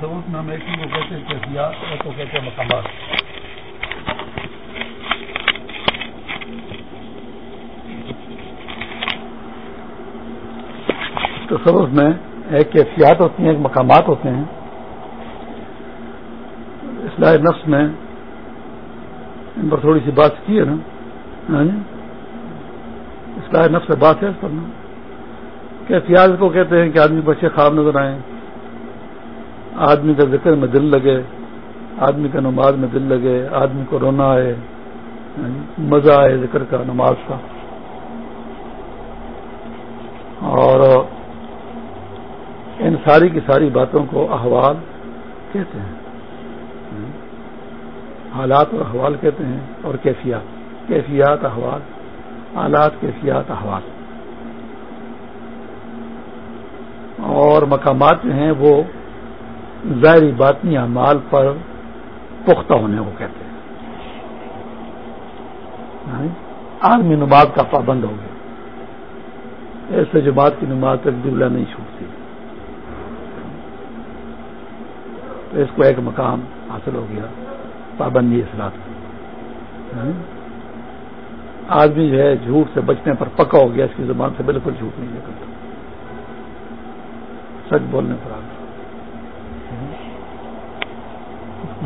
تصور میں ہم ایک کو کہتے ہیں کیفیات ایک کو کہتے ہیں مقامات۔ تصور میں ایک کیفیات ہوتی ہیں، ایک مقامات ہوتے ہیں۔ اصلاح نفس میں ان پر تھوڑی سی بات کی ہے نا؟ ہاں جی؟ اصلاح نفس سے بات ہے اس پر نا؟ کیفیات کو کہتے ہیں کہ آدمی بچے خواب نظر آئیں۔ آدمی کا ذکر میں دل لگے، آدمی کا نماز میں دل لگے، آدمی کو رونا آئے، مزہ آئے ذکر کا، نماز کا۔ اور ان ساری کی ساری باتوں کو احوال کہتے ہیں۔ حالات اور احوال کہتے ہیں اور کیفیات۔ کیفیات احوال۔ حالات کیفیات، احوال۔ اور مقامات جو ہیں وہ ظاہری باطنی اعمال پر پختہ ہونے کو کہتے ہیں۔ آدمی نماز کا پابند ہو گیا۔ ایسے جماعت کی نماز تک دبلا نہیں چھوٹتی تو اس کو ایک مقام حاصل ہو گیا، پابندی اثرات آدمی جو ہے جھوٹ سے بچنے پر پکا ہو گیا، اس کی زبان سے بالکل جھوٹ نہیں نکلتا۔ سچ بولنے پر آگے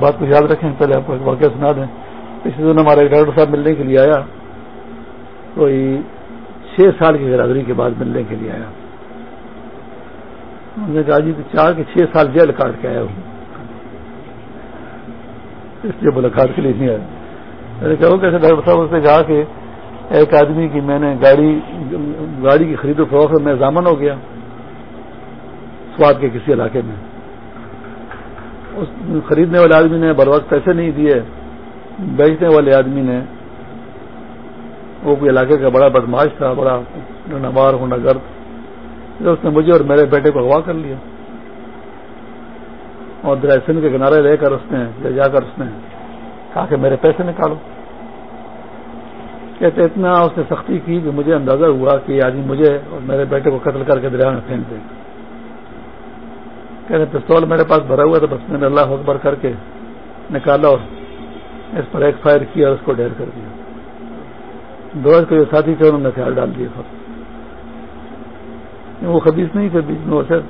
بات کو یاد رکھیں، پہلے آپ کو ایک واقعہ سنا دیں۔ پچھلے دن ہمارے ڈاکٹر صاحب ملنے کے لیے آیا۔ کوئی چھ سال کی برادری کے بعد ملنے کے لیے آیا۔ انہوں نے کہا جی چار کے چھ سال جیل کاٹ کے آیا ہوں اس لیے ملاقات کے لیے نہیں آیا میں نے کہا کیسے ڈاکٹر صاحب اس نے کہا کہ ایک آدمی کی میں نے گاڑی گاڑی کی خرید و فروخت میں ضامن ہو گیا۔ سواد کے کسی علاقے میں۔ اس خریدنے والے آدمی نے بر وقت پیسے نہیں دیے، بیچنے والے آدمی نے۔ وہ بھی علاقے کا بڑا بدماش تھا، بڑا نوار ہونا گرد۔ اس نے مجھے اور میرے بیٹے کو اغوا کر لیا۔ اور درائسن کے کنارے لے کر اس نے لے جا کر اس نے کہا کہ میرے پیسے نکالو۔ کہتے، اتنا اس نے سختی کی کہ مجھے اندازہ ہوا کہ یہ آدمی مجھے اور میرے بیٹے کو قتل کر کے دریا میں پھینک دے۔ کہتے پستول میرے پاس بھرا ہوا تھا بس میں نے اللہ اکبر کر کے نکالا اور اس پر ایک فائر کیا اور اس کو ڈیر کر دیا۔ دو کے جو ساتھی تھے، انہوں نے خیال ڈال دیے پھر وہ خبیص نہیں تھے، بیچ میں وہ سر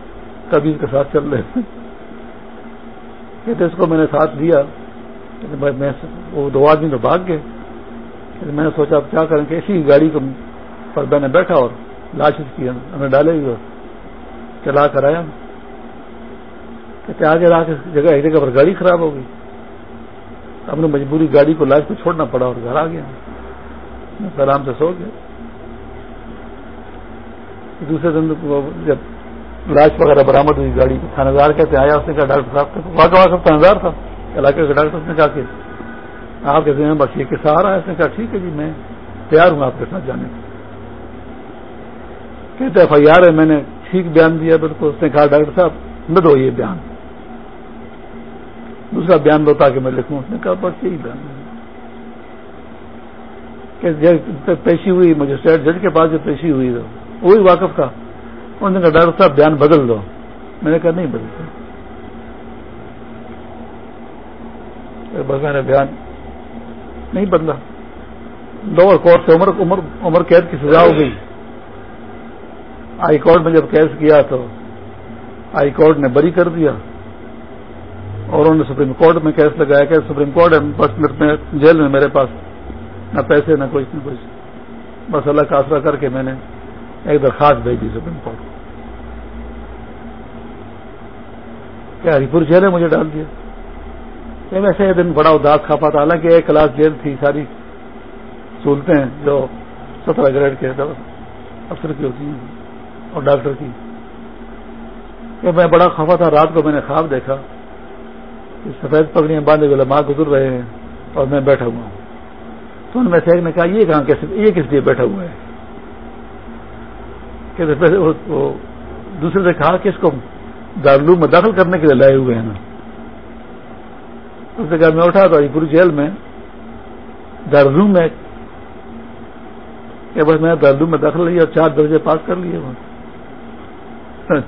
کبھی کے ساتھ چل رہے تھے۔ کہتے اس کو میں نے ساتھ دیا میں وہ دو آدمی تو بھاگ گئے۔ میں نے سوچا اب کیا کریں کہ اسی گاڑی کو پر میں نے بیٹھا اور لاش کی ہمیں ڈالے گی اور چلا کر آیا۔ کہتے آگے لا کے جگہ ایک جگہ پر گاڑی خراب ہو گئی ہم نے مجبوری گاڑی کو لاش کو چھوڑنا پڑا اور گھر آ گیا میں آرام سے سو گیا دوسرے دن جب لاش وغیرہ برامد ہوئی گاڑی تھانہ دار کہتے آیا اس نے کہا ڈاکٹر صاحب واقع واقع تھانہ دار تھا۔ علاقے کے ڈاکٹر نے کہا کہ آپ کہتے ہیں، بس یہ قصہ آ رہا ہے۔ اس نے کہا، ٹھیک ہے جی میں تیار ہوں آپ کے ساتھ جانے۔ کو کہتے ایف آئی آر ہے، میں نے ٹھیک بیان دیا، بالکل۔ اس نے کہا، ڈاکٹر صاحب نہ دو یہ بیان۔ دوسرا بیان دو تاکہ میں لکھوں۔ اس نے کہا، بس یہی بیان۔ کہ پیشی ہوئی، مجسٹریٹ جج کے پاس جو پیشی ہوئی تو وہی واقف تھا۔ انہوں نے کہا، ڈاکٹر صاحب، بیان بدل دو۔ میں نے کہا، نہیں بدلتا بس میں نے بیان۔ نہیں بدلا۔ لوور کورٹ سے عمر عمر عمر قید کی سزا ہو گئی۔ ہائی کورٹ میں جب کیس کیا تو ہائی کورٹ نے بری کر دیا۔ اور انہوں نے سپریم کورٹ میں کیس لگایا کہ سپریم کورٹ ہے میں جیل میں میرے پاس، نہ پیسے، نہ کچھ نہ کچھ بس اللہ کا آسرا کر کے میں نے ایک درخواست بھیجی سپریم کورٹ کو۔ کیا ہری پور جیل ہے؟ مجھے ڈال دیا۔ ویسے یہ دن بڑا اداس کھاپا تھا حالانکہ ایک کلاس جیل تھی، ساری سہولتیں جو سترہ گریڈ کے افسر کی ہوتی ہیں اور ڈاکٹر کی۔ کہ میں بڑا خفا تھا رات کو میں نے خواب دیکھا۔ سفید پگڑیاں باندھے ہوئے ماں گزر رہے ہیں اور میں بیٹھا ہوا ہوں۔ تو ان میں سے ایک نے کہا، یہ کہاں کیسے یہ کس لیے بیٹھا ہوا ہے؟ کہ دوسرے سے کہا کہ اس کو دارالعلوم میں داخل کرنے کے لیے لائے ہوئے ہیں نا۔ اس جگہ میں اٹھا تو پوری جیل میں دارالعلوم میں کہ بس میں دارالعلوم میں داخل لیا اور چار درجے پاس کر لیے وہاں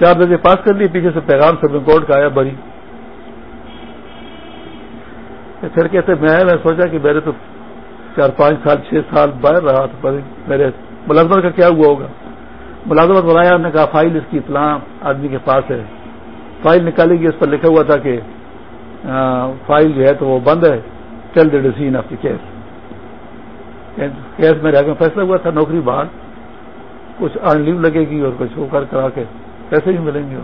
چار درجے پاس کر لیے، پیچھے سے پیغام سپریم کورٹ کا آیا، بری۔ پھر کہتے میں نے سوچا کہ میرے تو چار پانچ سال، چھ سال باہر رہا تو میرے ملازمت کا کیا ہوا ہوگا۔ ملازمت بنایا انہوں نے کہا، فائل اس کی اطلاع آدمی کے پاس ہے۔ فائل نکالی گئی، اس پر لکھا ہوا تھا کہ فائل جو ہے تو وہ بند ہے۔ Till the decision of the case case میں رہ کے فیصلہ ہوا تھا، نوکری باہر کچھ ارن لیو لگے گی اور کچھ وہ کر کرا کے پیسے بھی ملیں گے۔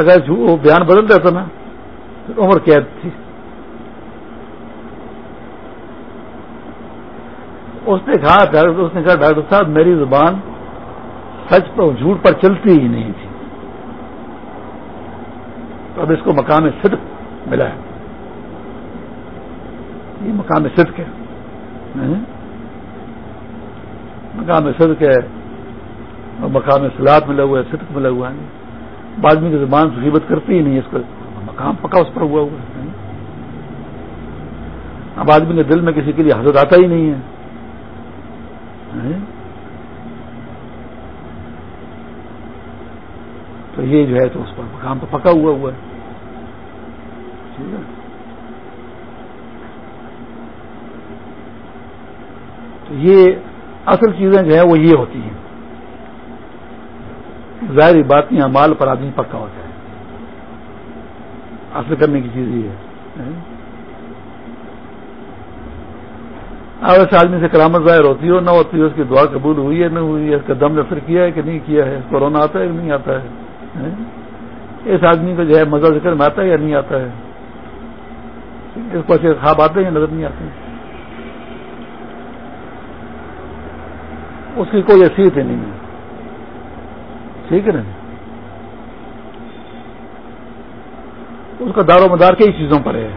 اگر وہ بیان بدل دیتا نا، تو عمر قید تھی؟ اس نے کہا اس نے کہا، ڈاکٹر صاحب، میری زبان سچ پر جھوٹ پر چلتی ہی نہیں تھی۔ تو اب اس کو مقام صدق ملا ہے۔ یہ مقام صدق ہے۔ مقام صدق ہے اور مقام سلاد ملا ہوا ہے، صدق ملا ہوا ہے۔ آدمی کی زبان غیبت کرتی ہی نہیں اس کو۔ مقام پکا اس پر ہوا ہوا ہے۔ اب آدمی کے دل میں کسی کے لیے حضرت آتا ہی نہیں ہے۔ تو یہ جو ہے تو اس پر مقام تو پکا ہوا ہوا ہے۔ تو یہ اصل چیزیں جو ہے وہ یہ ہوتی ہیں۔ ظاہری بات نہیں مال پر آدمی پکا ہو جائے۔ اصل کرنے کی چیز یہ ہے۔ ایسے آدمی سے کرامت ظاہر ہوتی ہو نہ ہوتی ہے، اس کی دعا قبول ہوئی ہے، نہ ہوئی ہے، اس کا دم نفر کیا ہے کہ نہیں کیا ہے، کورونا آتا ہے کہ نہیں آتا ہے؟ اس آدمی کو جو ہے مزہ ذکر میں آتا ہے یا نہیں آتا ہے؟ اس کو اچھے خواب آتے ہیں یا نظر نہیں آتے اس کی کوئی حیثیت ہی نہیں ہے۔ ٹھیک ہے نا؟ اس کا دار و مدار کئی چیزوں پر ہے۔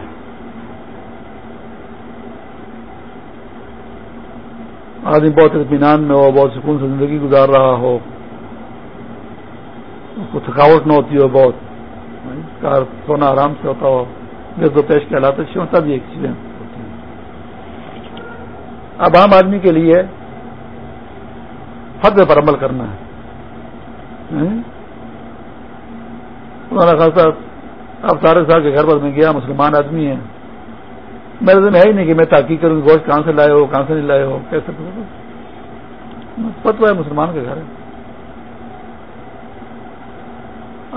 آدمی بہت اطمینان میں ہو، بہت سکون سے زندگی گزار رہا ہو۔ اس کو تھکاوٹ نہ ہوتی ہو بہت۔ کار سونا آرام سے ہوتا ہو۔ دو پیش کے حالات اچھے ہوں تب یہ چیزیں ہوتی ہیں۔ اب عام آدمی کے لیے فرد پر عمل کرنا ہے۔ تمہارا خاصا اب سارے صاحب کے گھر پر میں گیا، مسلمان آدمی ہے میرے دن ہے ہی نہیں کہ میں تاکی کروں گوشت کہاں سے لائے ہو، کہاں سے نہیں لائے ہو، کیسے پتہ ہے مسلمان کے گھر ہے۔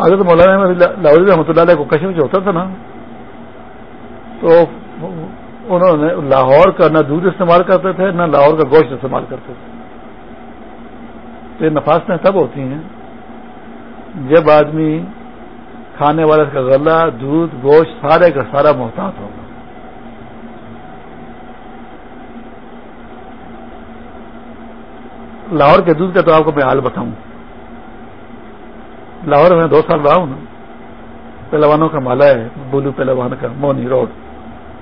اگر مولانا لاہور جی رحمۃ اللہ علیہ کو کشمیر جو ہوتا تھا نا، تو انہوں نے لاہور کا نہ دودھ استعمال کرتے تھے، نہ لاہور کا گوشت استعمال کرتے تھے۔ تو یہ نفاستیں تب ہوتی ہیں جب آدمی کھانے والے کا غلہ، دودھ، گوشت، سارے کا سارا محتاط ہوگا۔ لاہور کے دودھ کا تو آپ کو میں حال بتاؤں۔ لاہور میں دو سال رہا ہوں نا۔ پہلوانوں کا مالا ہے، بولو پہلوان کا، مونی روڈ،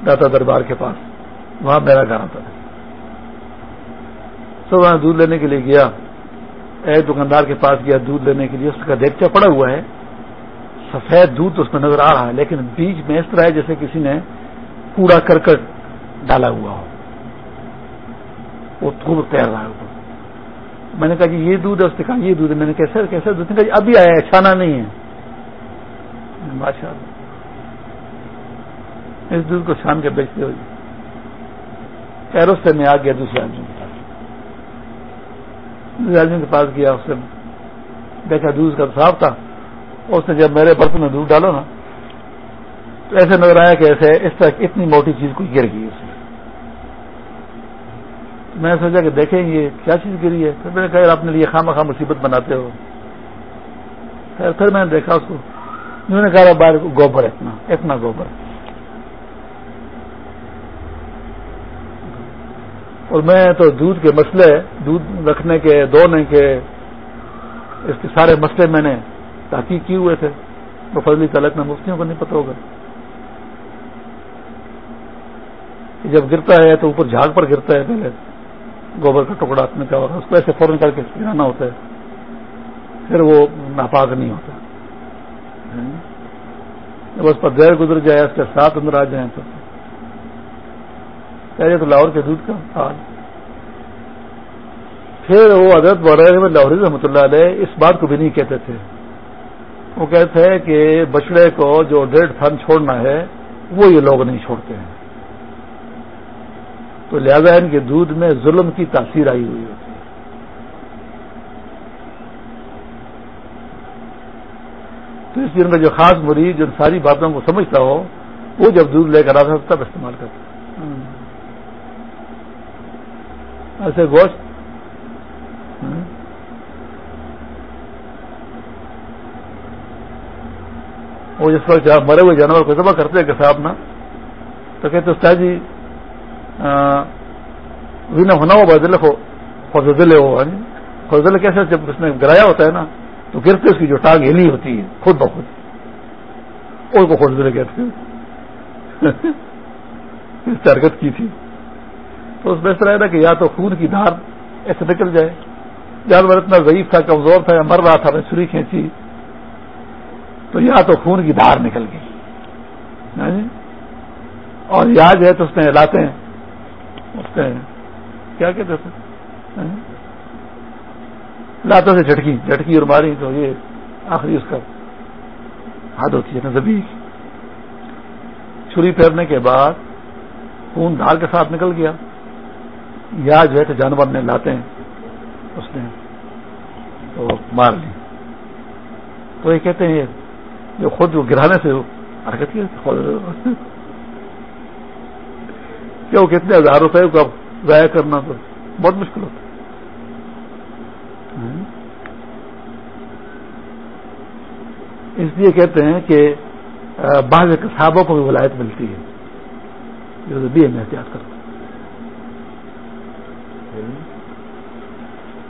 داتا دربار کے پاس۔ وہاں میرا گھر آتا ہے۔ سب وہاں دودھ لینے کے لیے گیا۔ ایک دکاندار کے پاس گیا دودھ لینے کے لیے، اس کا دیکھتا پڑا ہوا ہے، سفید دودھ اس میں نظر آ رہا ہے، لیکن بیچ میں اس طرح ہے جیسے کسی نے کوڑا کرکٹ ڈالا ہوا ہو۔ وہ خوب تیر رہا ہے اوپر۔ میں نے کہا کہ یہ دودھ ہے، اس نے کہا یہ دودھ ہے۔ میں نے کیسے کیسے دودھ؟ کہا جی، ابھی آیا ہے، چھانا نہیں ہے۔ ماشاء اللہ اس دودھ کو چھان کے بیچتے ہوئے پیروں سے میں آ گیا دوسرے آدمی۔ آدمی کے پاس گیا، اس سے دیکھا دودھ کا صاف تھا۔ اس نے جب میرے برتن میں دودھ ڈالو نا، تو ایسے نظر آیا کہ ایسے اس طرح اتنی موٹی چیز کو گر گئی اس میں۔ میں نے سوچا کہ دیکھیں یہ کیا چیز گری ہے۔ پھر میں نے کہا اپنے لیے خام خام مصیبت بناتے ہو۔ پھر میں نے دیکھا اس کو۔ انہوں نے کہا باہر گوبر اتنا اتنا گوبر۔ اور میں تو دودھ کے مسئلے دودھ رکھنے کے دونے کے اس کے سارے مسئلے میں نے تحقیق کیے ہوئے تھے۔ وہ فضلی تعلق میں مفتیوں کو نہیں پتہ ہوگا۔ جب گرتا ہے تو اوپر جھاگ پر گرتا ہے پہلے۔ گوبر کا ٹکڑا اپنے کا اس کو ایسے فوراً کر کے گرانا ہوتا ہے۔ پھر وہ ناپاک نہیں ہوتا۔ جب اس پر گزر جائے اس کے ساتھ اندر آ جائیں تو پہلے تو لاہور کے دودھ کا حال۔ پھر وہ حضرت بول لاہوری رحمۃ اللہ علیہ اس بات کو بھی نہیں کہتے تھے۔ وہ کہتے ہیں کہ بچڑے کو جو ڈیڑھ تھن چھوڑنا ہے، وہ یہ لوگ نہیں چھوڑتے ہیں۔ تو لہذا ان کے دودھ میں ظلم کی تاثیر آئی ہوئی ہوتی۔ ہے تو اس لیے ان کا جو خاص مریض جن ساری باتوں کو سمجھتا ہو، وہ جب دودھ لے کر آتا تب استعمال کرتا۔ ایسے گوشت hmm? وہ جس وقت مرے ہوئے جانور کو ذبح کرتے ہیں کہ صاحب نا، تو کہتے استاد جی ہونا ہو بدل ہو فضل ہو فضل کیسے؟ جب اس نے گرایا ہوتا ہے نا، تو گرتے اس کی جو ٹانگ ہلی ہوتی ہے، خود بخود۔ اور کو فضل کہتے ہیں اس حرکت کی تھی۔ تو اس میں اس طرح ہے کہ یا تو خون کی دھار ایسے نکل جائے۔ جانور اتنا ضعیف تھا، کمزور تھا یا مر رہا تھا، میں چھری کھینچی، تو یا تو خون کی دھار نکل گئی۔ ہاں جی؟ اور یا جو ہے تو اس میں لاتے ہیں۔ اس میں کیا کہتے تھے ہاں جی؟ لاتوں سے جھٹکی جھٹکی اور ماری تو یہ آخری اس کا حد ہوتی ہے نا زبی چھری پھیرنے کے بعد خون دھار کے ساتھ نکل گیا۔ یا جو ہے تو جانور نے لاتے ہیں، اس نے تو مار لی تو یہ کہتے ہیں، جو خود وہ گرانے سے حرکت کی وہ کتنے ہزار روپے کو ضائع کرنا تو بہت مشکل ہوتا ہاں۔ اس لیے کہتے ہیں کہ بعض کسابوں کو بھی ولایت ملتی ہے۔ جو بھی ہمیں احتیاط کرتا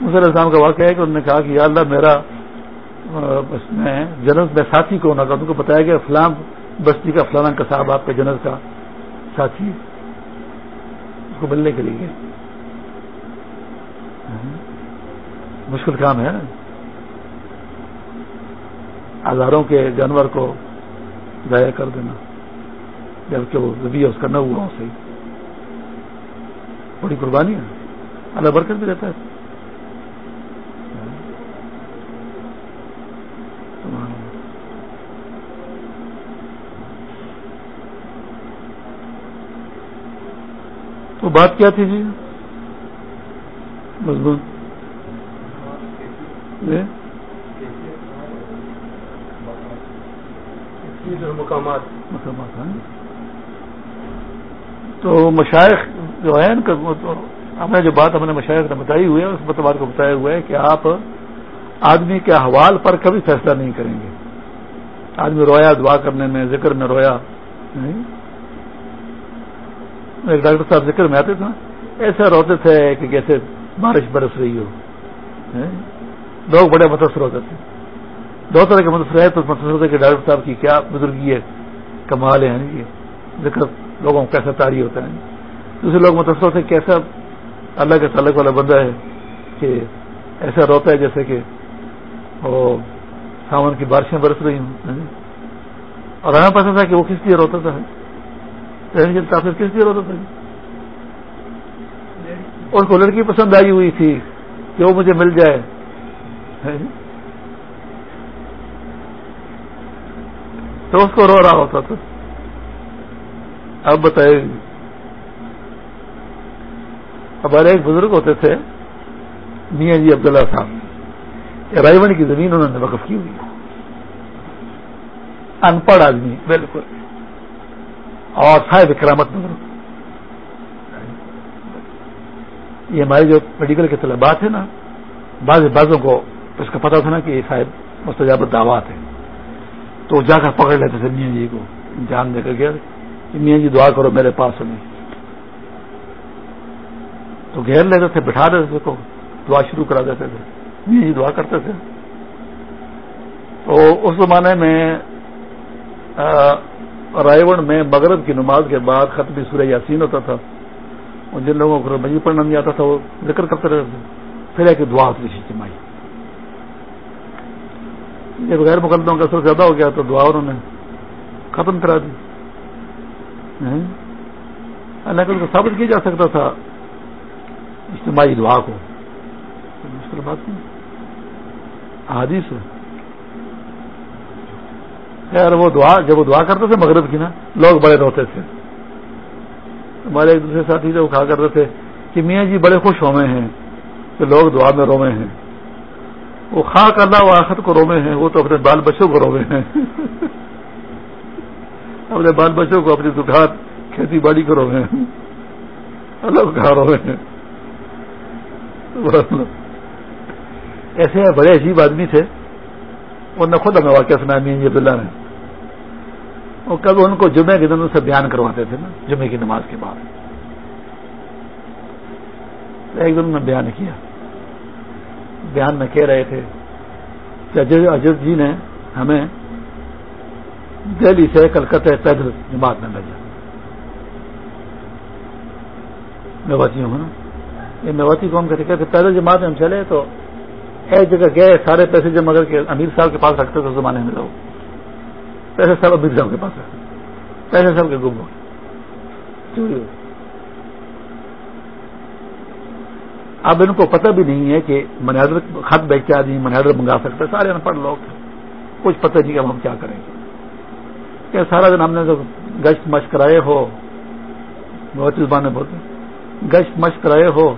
مسل السلام کا واقعہ ہے کہ انہوں نے کہا کہ یا اللہ میرا اس میں جنت میں ساتھی کو ہونا ان کو بتایا گیا فلاں بستی کا فلانا کا صاحب آپ کے جنت کا ساتھی اس کو ملنے کے لیے ہاں۔ مشکل کام ہے نا۔ ہزاروں کے جانور کو ضائع کر دینا۔ جبکہ وہ رویہ اس کا نہ ہوا صحیح۔ بڑی قربانی ہے۔ اللہ برکت بھی رہتا ہے۔ تو بات کیا تھی جی؟ مضمون مقامات۔ مقامات ہیں تو مشائق جو ہے ہم نے جو بات ہم نے مشائق نے بتائی ہوئی ہے اس بات کو بتایا ہوا ہے کہ آپ آدمی کے حوال پر کبھی فیصلہ نہیں کریں گے۔ آدمی رویا دعا کرنے میں ذکر میں رویا ایک ڈاکٹر صاحب ذکر میں آتے تھے ایسے روتے تھے کہ کیسے بارش برس رہی ہو لوگ بڑے متاثر ہوتے تھے۔ دو طرح کے متاثر ہے تو متاثر ہوتے کہ ڈاکٹر صاحب کی کیا بزرگی ہے، کمال ہے یعنی ذکر لوگوں کو کیسا تاری ہوتا ہے۔ دوسرے لوگ متاثر ہوتے کیسا اللہ کے تعلق والا بندہ ہے کہ ایسا روتا ہے جیسے کہ وہ ساون کی بارشیں برس رہی ہوں اور ہمیں پتا تھا کہ وہ کس لیے روتا تھا؟ یعنی تاثر کس لیے روتا تھا؟ اس کو لڑکی پسند آئی ہوئی تھی کہ وہ مجھے مل جائے۔ تو اس کو رو رہا ہوتا تھا۔ اب بتائیے ہمارے ایک بزرگ ہوتے تھے، میاں جی عبداللہ صاحب۔ رائے کی زمین انہوں نے وقف کی ہوئی۔ ان پڑھ آدمی، بالکل۔ اور صاحب کرامت نظر یہ ہماری جو میڈیکل کے طلبات ہیں نا، بعض بازوں کو اس کا پتا تھا نا کہ یہ شاید مستجابت دعوات ہیں۔ تو جا کر پکڑ لیتے تھے میاں جی کو، جان دے کر گیا کہ میاں جی دعا کرو میرے پاس ہمیں۔ تو گھیر لیتے تھے، بٹھا دیتے تھے کو دعا شروع کرا دیتے تھے۔ میاں جی دعا کرتے تھے۔ تو اس زمانے میں رائے میں مغرب کی نماز کے بعد ختم سورہ یاسین ہوتا تھا۔ اور جن لوگوں کو مجھے پڑھنا نہیں آتا تھا، وہ ذکر کرتے رہتے پھر ایک دعا ہوتی تھی جمائی جب غیر مقدموں کا اثر زیادہ ہو گیا تو دعا انہوں نے ختم کرا دی۔ ہاں؟ اللہ کو ثابت کیا جا سکتا تھا اجتماعی دعا کو۔ مشکل بات نہیں۔ حادث خیر وہ دعا، جب وہ دعا کرتے تھے مغرب کی نا، لوگ بڑے روتے تھے۔ ہمارے ایک دوسرے ساتھی جو کہا کرتے تھے کہ میاں جی بڑے خوش ہوئے ہیں، کہ لوگ دعا میں روے ہیں۔ وہ خا کرنا وہ آخر کو روے ہیں، وہ تو اپنے بال بچوں کو روے ہیں۔ اپنے بال بچوں کو اپنی دکان کھیتی باڑی کو روے ہیں۔ الگ کہاں روے ہیں؟ ایسے بڑے عجیب آدمی تھے۔ انہوں نے خود ہمیں واقعہ سنا میاں جی اللہ نے اور کبھی ان کو جمعے کے دن سے بیان کرواتے تھے نا جمعے کی نماز کے بعد۔ ایک دن نے بیان کیا۔ بیان میں کہہ رہے تھے کہ اجد جی نے ہمیں دہلی سے کلکتہ پیدل جماعت میں بھیجا۔ میواتی ہوں نا۔ یہ میواتی قوم کہتے کہتے پیدل جماعت میں ہم چلے تو ایک جگہ گئے، سارے پیسے جمع کر کے امیر صاحب کے پاس رکھتے تھے، زمانے میں لوگ۔ پیسے سب امیر صاحب کے پاس رکھتے پیسے سب کے گم ہو چوری اب ان کو پتہ بھی نہیں ہے کہ منیادر خط بیچ کے آدمی منیادر منگا سکتے سارے ان پڑھ لوگ کچھ پتہ نہیں کہ ہم کیا کریں گے۔ کہ سارا دن ہم نے تو گشت مشق کرائے ہو۔ بہت زبانیں بولتے گشت مشق کرائے ہو،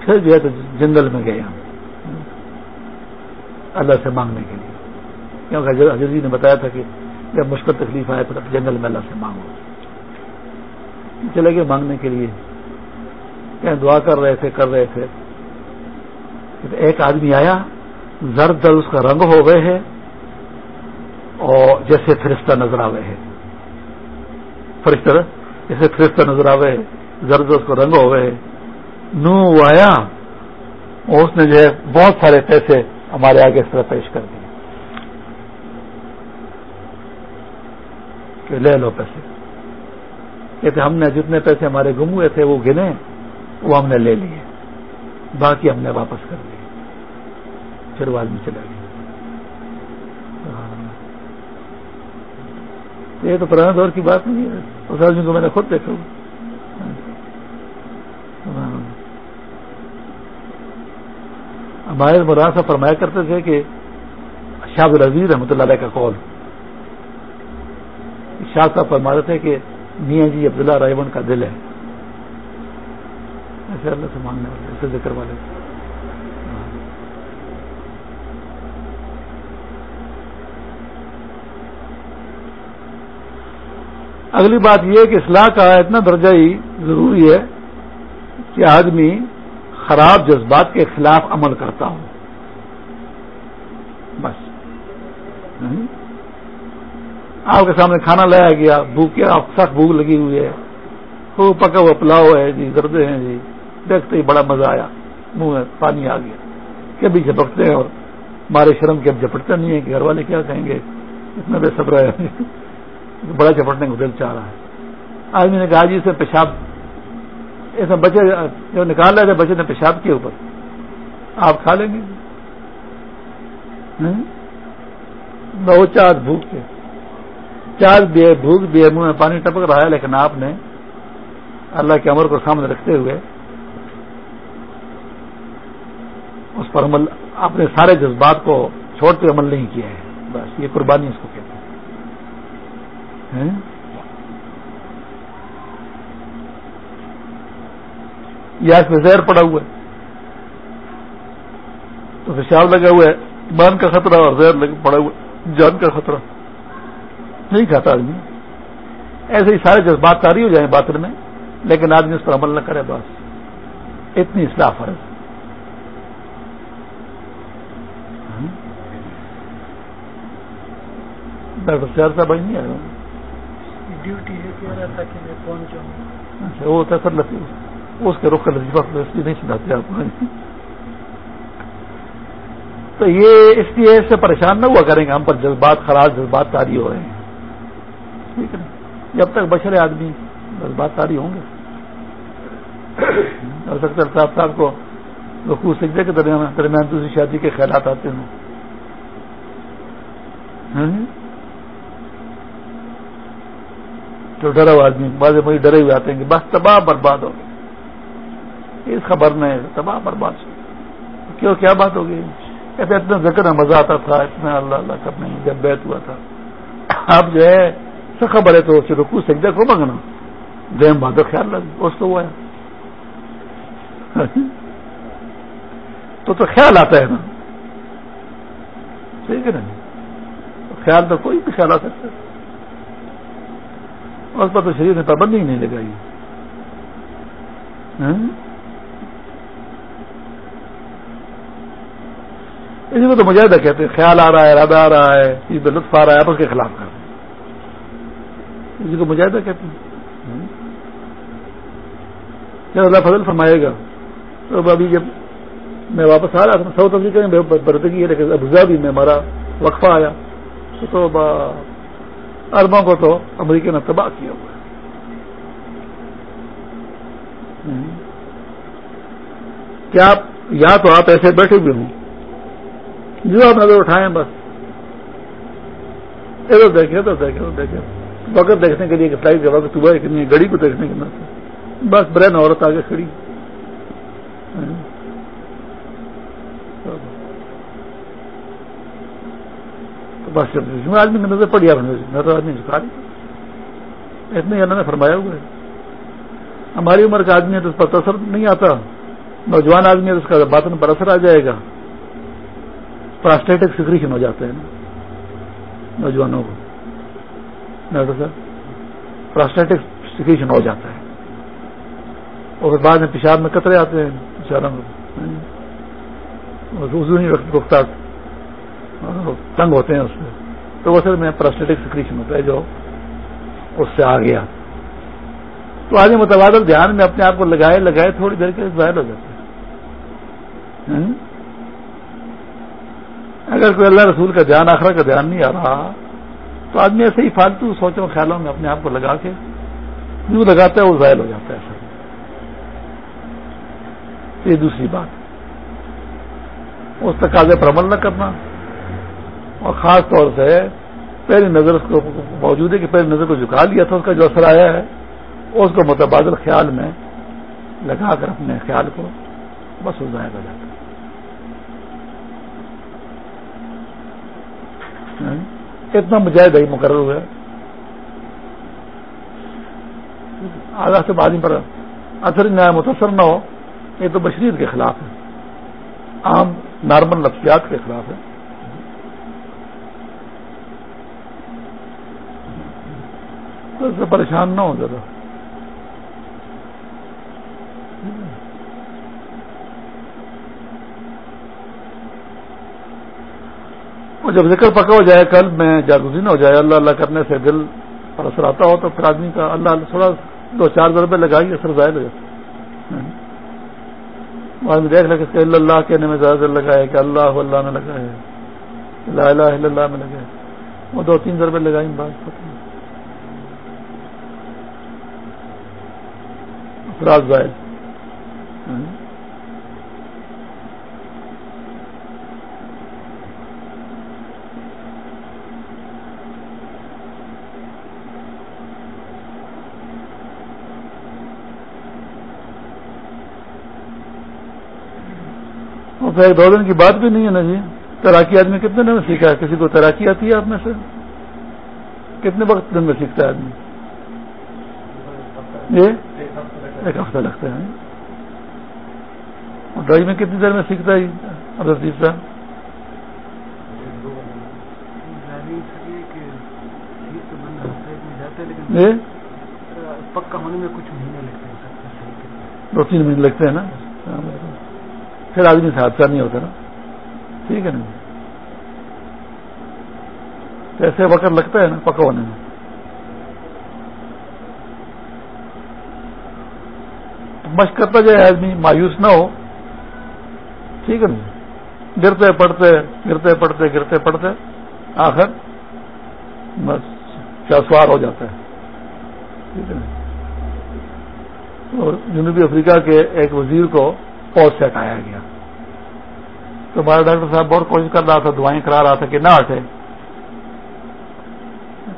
پھر جو ہے تو جنگل میں گئے ہم۔ اللہ سے مانگنے کے لیے۔ کیونکہ حضرت جی نے بتایا تھا کہ جب مشکل تکلیف آئے تو جنگل میں اللہ سے مانگو۔ چلے گئے مانگنے کے لیے۔ کہیں دعا کر رہے تھے، کر رہے تھے۔ ایک آدمی آیا زرد در اس کا رنگ ہو گئے ہے اور جیسے فرشتہ نظر آوے ہے فرشتہ جیسے فرشتہ نظر آوے زرد اس کو رنگ ہو گئے نو آیا اور اس نے جو ہے بہت سارے پیسے ہمارے آگے اس طرح پیش کر دیے کہ لے لو پیسے۔ کہتے ہم نے جتنے پیسے ہمارے گم ہوئے تھے وہ گنے، وہ ہم نے لے لیے۔ باقی ہم نے واپس کر لیے پھر وہ آدمی چلا گیا۔ ہاں۔ یہ تو پرانے دور کی بات نہیں ہے۔ اس آدمی کو میں نے خود دیکھا۔ ہاں۔ ہاں۔ ہمارے مران صاحب فرمایا کرتے تھے کہ شاہ العزیز رحمۃ اللہ علیہ کا کال شاہ صاحب فرماتے تھے کہ میاں جی عبداللہ رائبن کا دل ہے۔ ایسے اللہ سے مانگنے والے، ایسے ذکر والے۔ اگلی بات یہ کہ اصلاح کا اتنا درجہ ہی ضروری ہے کہ آدمی خراب جذبات کے خلاف عمل کرتا ہو بس۔ آپ کے سامنے کھانا لایا گیا بھوک آپ سخت بھوک لگی ہوئی ہے۔ خوب پکا ہوا پلاؤ ہے جی گردے ہیں جی۔ دیکھتے ہی بڑا مزہ آیا۔ منہ میں پانی آ گیا۔ کبھی جھپکتے ہیں اور مارے شرم کے اب جھپٹتے نہیں ہے کہ گھر والے کیا کہیں گے؟ اتنا بے صبر ہے۔ بڑا جھپٹنے کو دل چاہ رہا ہے۔ آدمی نے کہا جی اسے پیشاب ایسا بچے جو نکال رہے تھے بچے نے پیشاب کے اوپر۔ آپ کھا لیں گے۔ نو چار بھوک کے۔ چار بھوک بھی منہ میں پانی ٹپک رہا ہے، لیکن آپ نے اللہ کے عمر کو سامنے رکھتے ہوئے اس پر عمل، اپنے سارے جذبات کو چھوڑتے عمل نہیں کیا ہے بس، یہ قربانی اس کو کہتے ہیں۔ یا اس میں زہر پڑا ہوا ہے۔ تو پیشاب لگا ہوا ہے مان کا خطرہ اور زہر پڑا ہوا جان کا خطرہ۔ نہیں کھاتا آدمی۔ ایسے ہی سارے جذبات تاری ہو جائیں باطن میں لیکن آدمی اس پر عمل نہ کرے بس۔ اتنی اصلاح فرض۔ ڈاکٹر سیار صاحب بھائی نہیں آئے۔ ڈیوٹی ہے اچھا وہ ہوتا سر اس کے رخ کا لطیفہ نہیں سناتے آپ تو یہ اس لیے اس سے پریشان نہ ہوا کریں گے ہم پر جذبات خراب جذبات تاری ہو رہے ہیں۔ ٹھیک ہے جب تک بشر آدمی جذبات تاری ہوں گے۔ ہو صاحب صاحب کو رقو سجدے کے درمیان درمیان دوسری شادی کے خیالات آتے ہوں۔ ہاں جی؟ جو ڈرا ہوا آدمی، بعض مجھے ڈرے ہوئے آتے ہیں کہ بس تباہ برباد ہو گئے اس خبر نے تباہ برباد کیوں؟ کیا بات ہو گئی؟ کہتے اتنا ذکر میں مزہ آتا تھا، اتنا اللہ اللہ کرنے میں جب بیت ہوا تھا۔ اب جو ہے سخبر ہے تو رکو سجدہ کو مانگنا۔ دیم بہادر خیال لگ اس کو وہ ہے۔ تو تو خیال آتا ہے نا۔ ٹھیک ہے نا خیال تو کوئی بھی خیال آ سکتا ہے۔ اس پر تو شریر نے پابندی ہی نہیں لگائی۔ ہاں؟ اسی کو تو مجاہدہ کہتے ہیں، خیال آ رہا ہے، ارادہ آ رہا ہے اس پہ لطف آ رہا ہے آپ اس کے خلاف کر رہے ہیں۔ اسی کو مجاہدہ کہتے ہیں۔ جب اللہ فضل فرمائے گا، تو اب ابھی جب میں واپس آ رہا تھا ساؤتھ افریقہ میں بردگی ہے، لیکن ابوظہبی میں ہمارا وقفہ آیا۔ تو اربوں کو تو امریکہ نے تباہ کیا ہوا کیا آپ یا تو آپ ایسے بیٹھے ہوئے ہوں۔ جو آپ نظر اٹھائیں بس۔ ادھر دیکھے ادھر دیکھے ادھر دیکھے وقت دیکھنے کے لیے فلائٹ کا وقت ہوا ہے کہ نہیں گڑی کو دیکھنے کے لیے۔ بس برین عورت آگے کھڑی۔ بس جب آدمی کی نظر پڑی، آپ نظر آدمی جھکا رہی اتنے اللہ نے فرمایا ہوا ہے۔ ہماری عمر کا آدمی ہے تو اس پر اثر نہیں آتا۔ نوجوان آدمی ہے تو اس کا باطن پر اثر آ جائے گا۔ پراسٹیٹک سیکریشن ہو جاتے ہیں نا، نوجوانوں کو۔ ڈاکٹر صاحب پراسٹیٹک سیکریشن ہو جاتا ہے۔ اور بعد میں پیشاب میں قطرے آتے ہیں پیشاب نہیں رکھتا تنگ ہوتے ہیں اس میں۔ تو وہ سر میں پراسٹیٹک سیکریشن ہوتا ہے، جو اس سے آ گیا تو آگے متبادل دھیان میں اپنے آپ کو لگائے لگائے تھوڑی دیر کے ظاہر ہو جاتے ہیں جی۔ اگر کوئی اللہ رسول کا دھیان آخرا کا دھیان نہیں آ رہا، تو آدمی ایسے ہی فالتو سوچوں، خیالوں میں اپنے آپ کو لگا کے جو لگاتا ہے وہ ظاہر ہو جاتا ہے سر۔ یہ دوسری بات۔ اس تقاضے پر عمل نہ کرنا۔ اور خاص طور سے پہلی نظر اس کو موجود ہے کہ پہلی نظر کو جھکا لیا تھا، اس کا جو اثر آیا ہے، اس کو متبادل خیال میں لگا کر اپنے خیال کو بس ہو جائے گا جاتا ہاں؟ اتنا مجاہد ہی مقرر ہوا آگاہ سے بعد پر اثر نیا متاثر نہ ہو، یہ تو بشریت کے خلاف ہے۔ عام نارمل نفسیات کے خلاف ہے۔ تو اس سے پریشان نہ ہو زیادہ۔ اور جب ذکر پکا ہو جائے، کل میں جاگزی نہ ہو جائے، اللہ اللہ کرنے سے دل پر اثر آتا ہو، تو پھر آدمی کا اللہ تھوڑا دو چار ضربے لگائی اثر ظاہر ہو جاتا آدمی دیکھ لے کہ اللہ کہنے میں زیادہ دل لگائے کہ اللہ اللہ میں لگائے لا الہ الا اللہ میں لگائے وہ دو تین ضربے لگائیں بات پتہ افراد زائد پھر دو دن کی بات بھی نہیں ہے نا جی؟ تیراکی آدمی کتنے دن میں سیکھا ہے؟ کسی کو تیراکی آتی ہے آپ میں سے؟ کتنے وقت دن میں سیکھتا ہے آدمی؟ یہ؟ ایک ہفتہ لگتا ہے۔ اور ڈرائی میں کتنی دیر میں سیکھتا ہے؟ ابدیف صاحب؟ پکا ہونے میں کچھ مہینے لگتے ہیں دو تین مہینے لگتے ہیں نا؟ پھر آدمی سے حادثہ نہیں ہوتا نا۔ ٹھیک ہے نا۔ ایسے وقت لگتا ہے نا پکا ہونے میں۔ مشق کرتا جائے آدمی، مایوس نہ ہو۔ ٹھیک ہے نا۔ گرتے پڑتے گرتے پڑتے گرتے پڑتے۔ آخر بس کیا سوار ہو جاتا ہے۔ ٹھیک ہے نا۔ اور جنوبی افریقہ کے ایک وزیر کو پوسٹ سے ہٹایا گیا۔ تو ہمارا ڈاکٹر صاحب بہت کوشش کر رہا تھا، دعائیں کرا رہا تھا کہ نہ ہٹے۔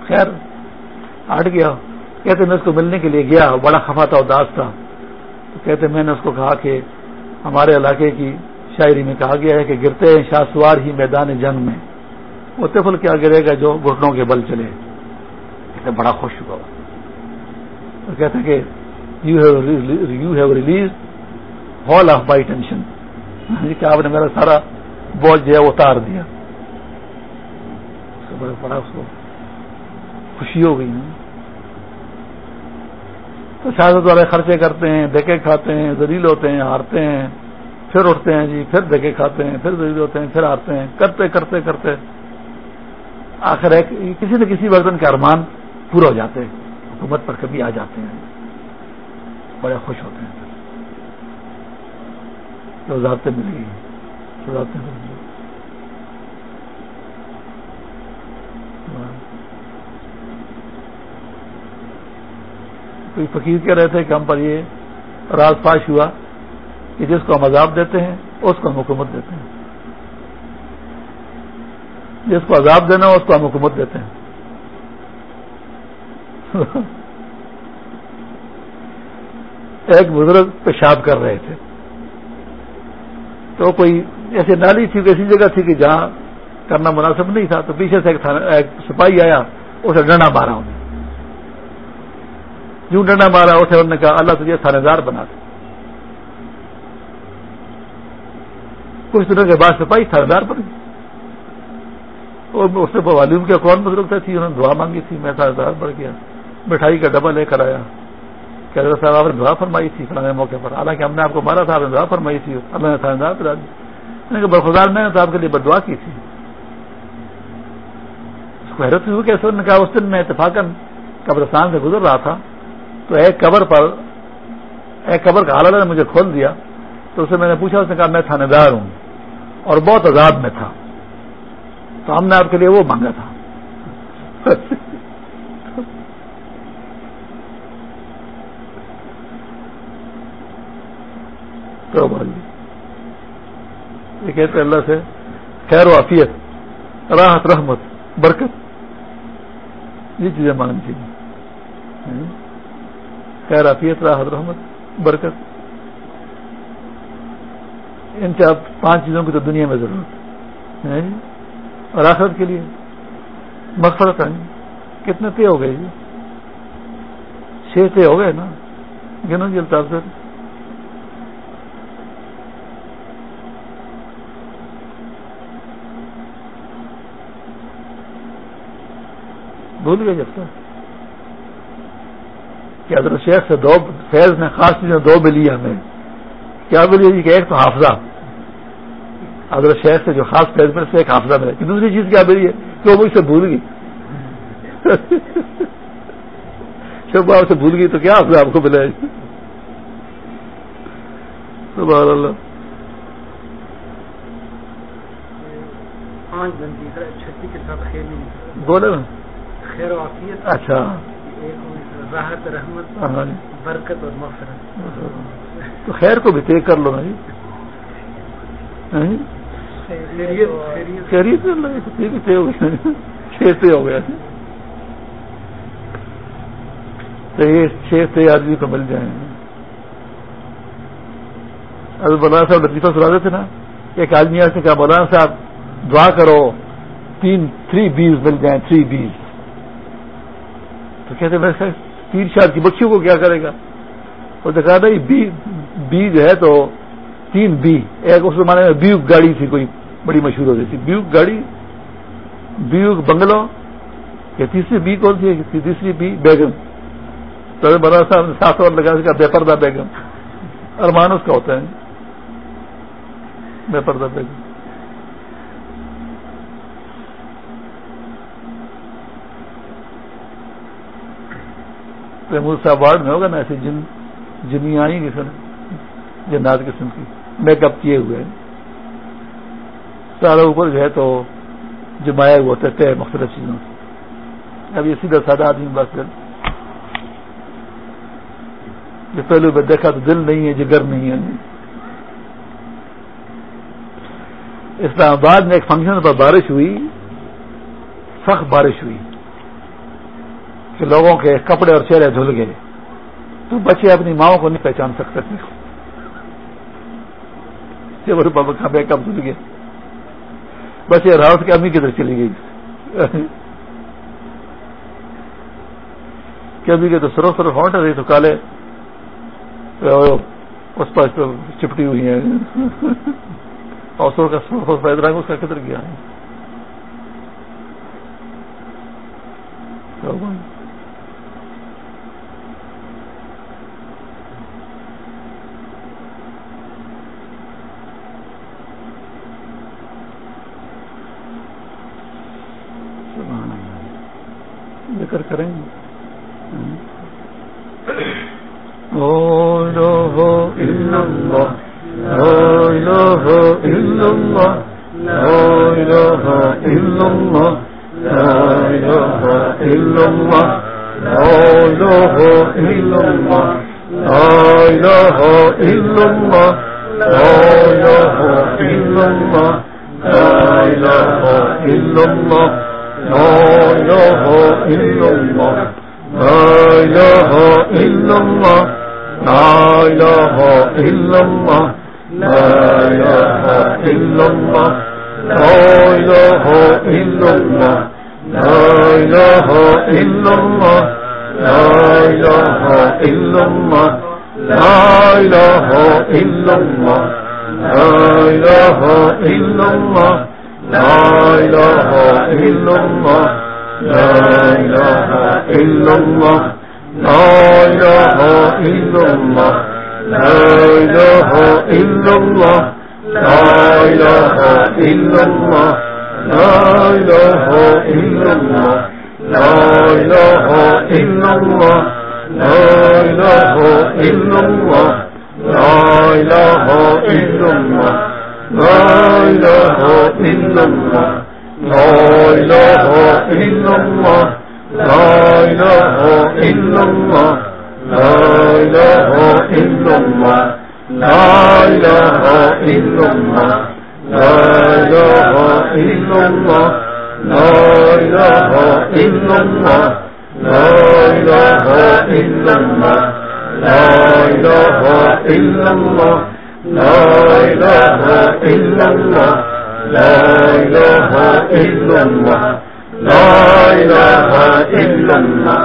خیر، ہٹ گیا۔ کہتے میں اس کو ملنے کے لیے گیا، بڑا خفا تھا، اداس تھا۔ تو کہتے میں نے اس کو کہا کہ ہمارے علاقے کی شاعری میں کہا گیا ہے کہ گرتے ہیں شاہ سوار ہی میدان جنگ میں۔ وہ طفل کیا گرے گا جو گھٹنوں کے بل چلے۔ کہتے بڑا خوش ہوا۔ وہ کہتے کہ you have release hall of by tension ہاں جی، کہ آپ نے میرا سارا بوجھ جو ہے وہ اتار دیا۔ بڑا بڑا اس کو خوشی ہو گئی تو سیاست والے خرچے کرتے ہیں دیکھے کھاتے ہیں زلیل ہوتے ہیں، ہارتے ہیں۔ پھر اٹھتے ہیں جی پھر دیکھے کھاتے ہیں، پھر زلیل ہوتے ہیں، پھر ہارتے ہیں۔ کرتے کرتے کرتے۔ آخر ایک کسی نہ کسی وقت کے ارمان پورا ہو جاتے ہیں۔ حکومت پر کبھی آ جاتے ہیں۔ بڑے خوش ہوتے ہیں۔ وزارتیں مل گئی وزارتیں مل گئی کوئی فقیر کہہ رہے تھے کہ ہم پر یہ راز فاش ہوا کہ جس کو ہم عذاب دیتے ہیں، اس کو ہم حکومت دیتے ہیں۔ جس کو عذاب دینا اس کو ہم حکومت دیتے ہیں۔ ایک بزرگ پیشاب کر رہے تھے۔ تو کوئی ایسی نالی تھی ایسی جگہ تھی کہ جہاں کرنا مناسب نہیں تھا، تو پیچھے سے ایک سپاہی آیا، اسے ڈنڈا مارا انہیں جو ڈنڈا مارا، اسے انہوں نے کہا، اللہ تجھے تھانے دار بنا دے۔ کچھ دنوں کے بعد سپاہی تھانے دار بن گئی اور اس نے والیم کے کون بزرگ تھی، انہوں نے دعا مانگی تھی، میں تھانے دار بڑھ گیا۔ مٹھائی کا ڈبا لے کر آیا۔ کہ حضرت صاحب آپ نے دعا فرمائی تھی فلانے موقع پر۔ حالانکہ ہم نے آپ کو مارا تھا، آپ نے دعا فرمائی تھی۔ اللہ نے تھانے دار پہ میں نے برخدار میں نے تو آپ کے لیے بدعا کی تھی۔ اس کو حیرت ہوئی کہ نے کہا، اس دن میں اتفاق قبرستان سے گزر رہا تھا۔ تو ایک قبر پر، ایک قبر کا حالت نے مجھے کھول دیا۔ تو اسے میں نے پوچھا، اس نے کہا، میں تھانے دار ہوں اور بہت عذاب میں تھا۔ تو ہم نے آپ کے لیے وہ مانگا تھا۔ تو یہ کہتے اللہ سے، خیر و عافیت، راحت، رحمت، برکت۔ یہ چیزیں مانگنی چاہیے خیر، عافیت، راحت، رحمت، برکت۔ ان چار، پانچ چیزوں کی تو دنیا میں ضرورت ہے۔ اور آخرت کے لیے مغفرت آئیں کتنے طے ہو گئے جی؟ چھ طے ہو گئے نا؟ گنو جی الطاف سر۔ بھول گئے جبکہ حضرت شیخ سے دو فیض نے خاص چیزیں دو ملی ہمیں۔ کیا بولیے جی کہ ایک تو حافظہ۔ حضرت شیخ سے جو خاص فیض میں سے ایک حافظہ ملا کہ دوسری چیز کیا ملی ہے؟ کہ وہ مجھ سے بھول گئی۔ شب آپ سے بھول گئی تو کیا حافظہ آپ کو ملا سبحان اللہ۔ بولے نا۔ خیر و عافیت. اچھا. راحت رحمت۔ برکت اور مغفرت. تو خیر کو بھی طے کر لو نا جی؟ خیریت بھی طے ہو گیا. چھ طے ہو گیا. تو یہ چھ طے آدمی کو مل جائیں. ابھی مولانا صاحب لطیفہ سنا دیتے نا؟ ایک آدمی ایسے کہا مولانا صاحب دعا کرو تین تھری بیز مل جائیں تھری بیز تو کہتے میں تین چار کی بچیوں کو کیا کرے گا؟ وہ دیکھا نہیں، بی بی جو ہے تو تین بی۔ ایک اس زمانے میں بیوک گاڑی تھی، کوئی بڑی مشہور ہوتی تھی۔ بیوک گاڑی، بیوک بنگلو، یا تیسری بی کون سی تیسری بی، بیگم۔ تو بڑا صاحب سات اور لگا کا بے پردہ بیگم۔ ارمان اس کا ہوتا ہے۔ بے پردہ بیگم۔ محمود صاحب وارڈ میں ہوگا نا ایسے جن جنی آئی گی سر جنات قسم کی۔ میک اپ کیے ہوئے سارا اوپر جو ہے تو جمایا ہوا ہوتا ہے مختلف چیزوں سے۔ اب یہ سیدھا سادہ آدمی بس کر جو پہلے میں دیکھا تو دل نہیں ہے، جگر نہیں ہے۔ اسلام آباد میں ایک فنکشن پر بارش ہوئی، سخت بارش ہوئی۔ کہ لوگوں کے کپڑے اور چہرے دھل گئے۔ تو بچے اپنی ماؤں کو نہیں پہچان سکتے تھے۔ میرے بابا کھانے کم گیا۔ بس یہ راوت کی امی کدھر چلی گئی؟ کہ ابھی کے تو سرو سرو ہونٹ رہی تو کالے اس پر چپٹی ہوئی ہیں۔ اور سر کا سفید رنگ اس کا کدھر گیا ہے؟ الله. لا إله إلا الله. لا إله لا إله إلا الله. لا إله إلا الله. لا إله إلا الله. لا إله إلا الله لا إله إلا الله لا إله إلا الله. لا إله إلا الله. لا إله إلا الله. لا إله إلا الله.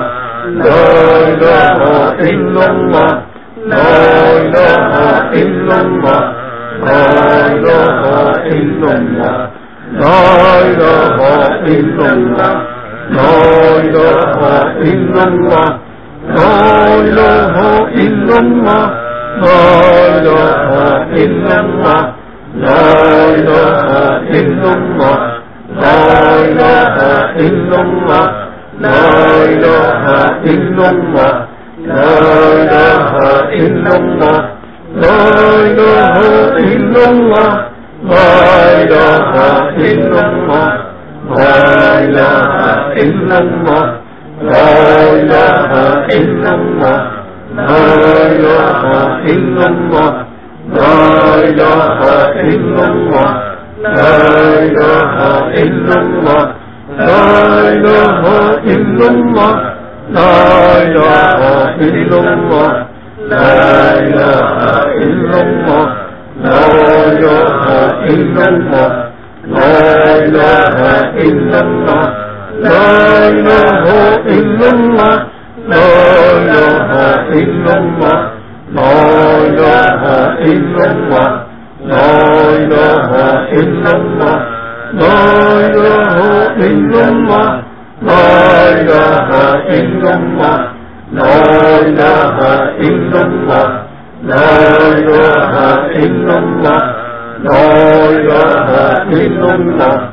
لا إلا الله لا إله إلا الله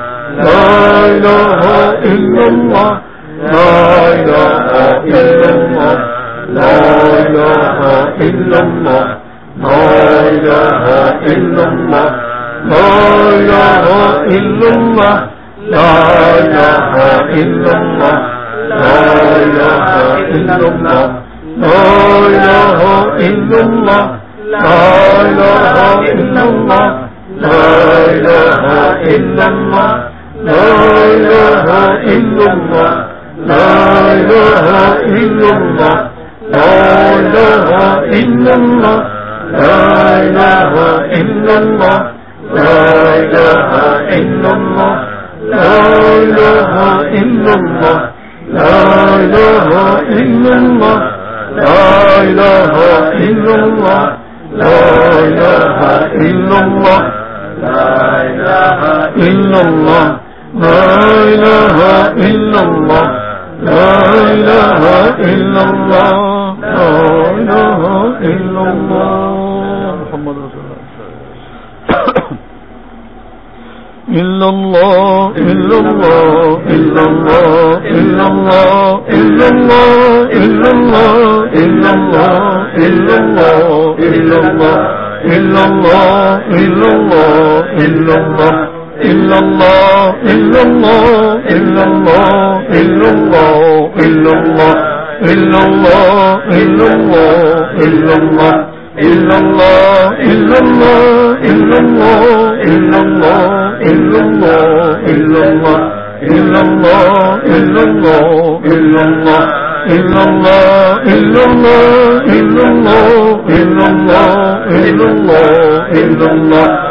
لا إله إلا الله لا إله إلا الله لا إله إلا الله لا إله إلا الله لا إله إلا الله لا إله إلا الله لا لا إله إلا الله Allah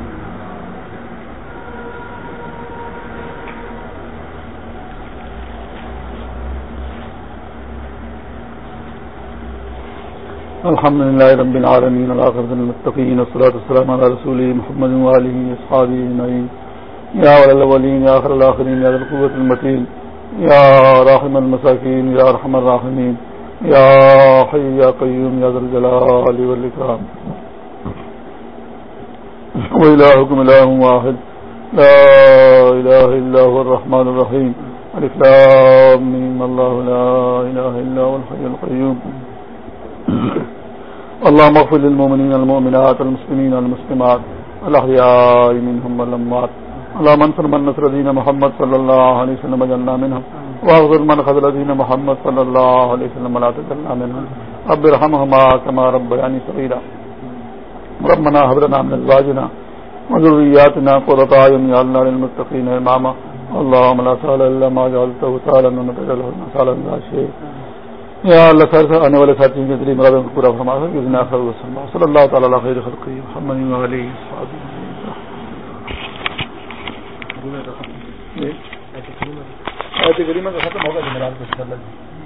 الحمد لله رب العالمين والآخرة المتقين والصلاة والسلام على رسوله محمد وآله وصحابه نعيم يا ولى الأولين يا آخر الآخرين يا ذا القوة المتين يا راحم المساكين يا رحم الراحمين يا حي يا قيوم يا ذا الجلال والإكرام وإلهكم إله واحد۔ لا إله إلا هو الرحمن الرحيم الإسلام من الله لا إله إلا هو الحي القيوم اللهم اغفر للمؤمنين المؤمنات المسلمين المسلمات الأحياء منهم والأموات. اللهم انصر من نصر دين محمد صلى الله عليه وسلم جلنا منهم. واغفر من خذل دين محمد صلى الله عليه وسلم لا تجلنا منهم. رب ارحمهما كما ربياني صغيرا. ربنا هب لنا من ازواجنا وذرياتنا قرة اعين واجعلنا للمتقين اماما اللهم لا سهل الا ما جعلته سهلا ونتجعله سهلا لا شيء. یا اللہ خیر سے آنے والے ساتھیوں کے ذریعے مراد پورا فرما صلی اللہ تعالیٰ علیہ خیر خلقی محمد علیہ ختم ہوگا جمعرات کو